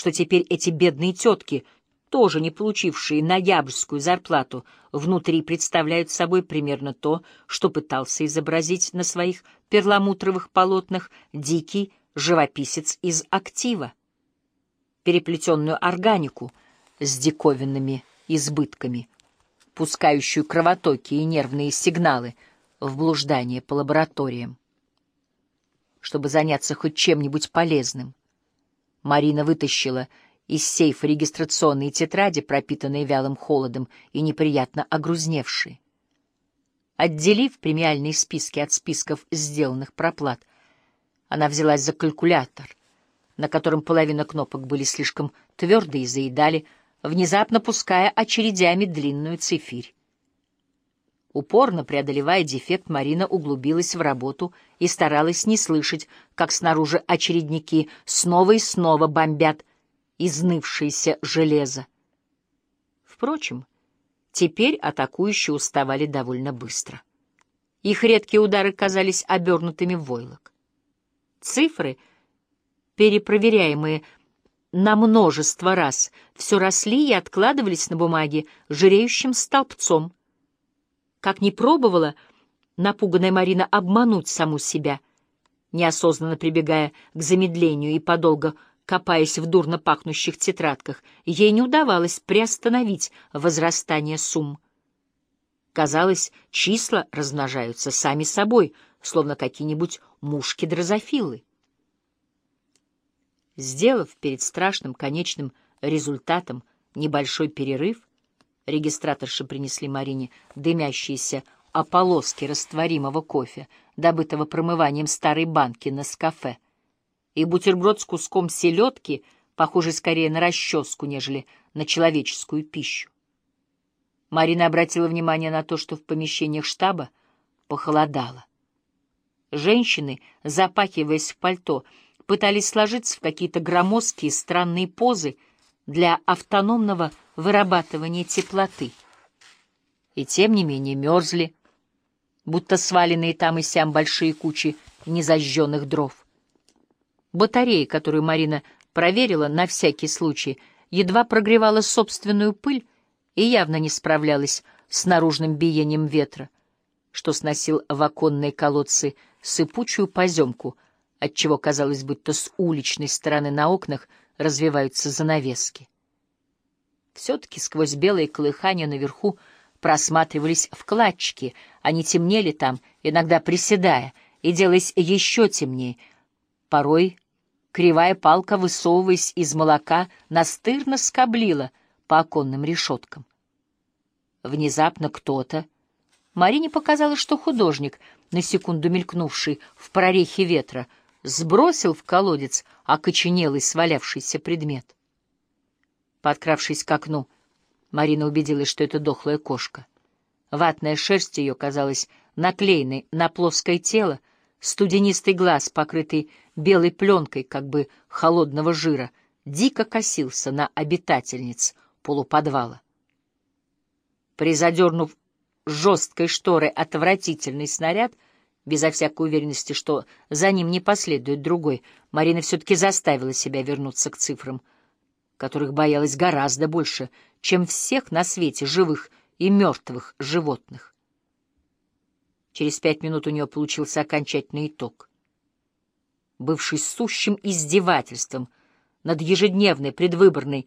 что теперь эти бедные тетки, тоже не получившие ноябрьскую зарплату, внутри представляют собой примерно то, что пытался изобразить на своих перламутровых полотнах дикий живописец из актива. Переплетенную органику с диковинными избытками, пускающую кровотоки и нервные сигналы в блуждание по лабораториям. Чтобы заняться хоть чем-нибудь полезным, Марина вытащила из сейфа регистрационные тетради, пропитанные вялым холодом и неприятно огрузневшие. Отделив премиальные списки от списков сделанных проплат, она взялась за калькулятор, на котором половина кнопок были слишком твердые и заедали, внезапно пуская очередями длинную цифирь. Упорно преодолевая дефект, Марина углубилась в работу и старалась не слышать, как снаружи очередники снова и снова бомбят изнывшееся железо. Впрочем, теперь атакующие уставали довольно быстро. Их редкие удары казались обернутыми в войлок. Цифры, перепроверяемые на множество раз, все росли и откладывались на бумаге жиреющим столбцом. Как ни пробовала напуганная Марина обмануть саму себя, неосознанно прибегая к замедлению и подолго копаясь в дурно пахнущих тетрадках, ей не удавалось приостановить возрастание сумм. Казалось, числа размножаются сами собой, словно какие-нибудь мушки-дрозофилы. Сделав перед страшным конечным результатом небольшой перерыв, регистраторши принесли Марине дымящиеся ополоски растворимого кофе, добытого промыванием старой банки на скафе, и бутерброд с куском селедки, похожий скорее на расческу, нежели на человеческую пищу. Марина обратила внимание на то, что в помещениях штаба похолодало. Женщины, запахиваясь в пальто, пытались сложиться в какие-то громоздкие странные позы для автономного вырабатывания теплоты. И тем не менее мерзли, будто сваленные там и сям большие кучи незажженных дров. Батарея, которую Марина проверила на всякий случай, едва прогревала собственную пыль и явно не справлялась с наружным биением ветра, что сносил в оконные колодцы сыпучую поземку, отчего казалось, будто с уличной стороны на окнах развиваются занавески. Все-таки сквозь белое колыхание наверху просматривались вкладчики, они темнели там, иногда приседая, и делаясь еще темнее — Порой кривая палка, высовываясь из молока, настырно скоблила по оконным решеткам. Внезапно кто-то... Марине показалось, что художник, на секунду мелькнувший в прорехе ветра, сбросил в колодец окоченелый свалявшийся предмет. Подкравшись к окну, Марина убедилась, что это дохлая кошка. Ватная шерсть ее казалась наклеенной на плоское тело, Студенистый глаз, покрытый белой пленкой, как бы холодного жира, дико косился на обитательниц полуподвала. Призадернув жесткой шторой отвратительный снаряд, безо всякой уверенности, что за ним не последует другой, Марина все-таки заставила себя вернуться к цифрам, которых боялась гораздо больше, чем всех на свете живых и мертвых животных. Через пять минут у нее получился окончательный итог. Бывший сущим издевательством над ежедневной предвыборной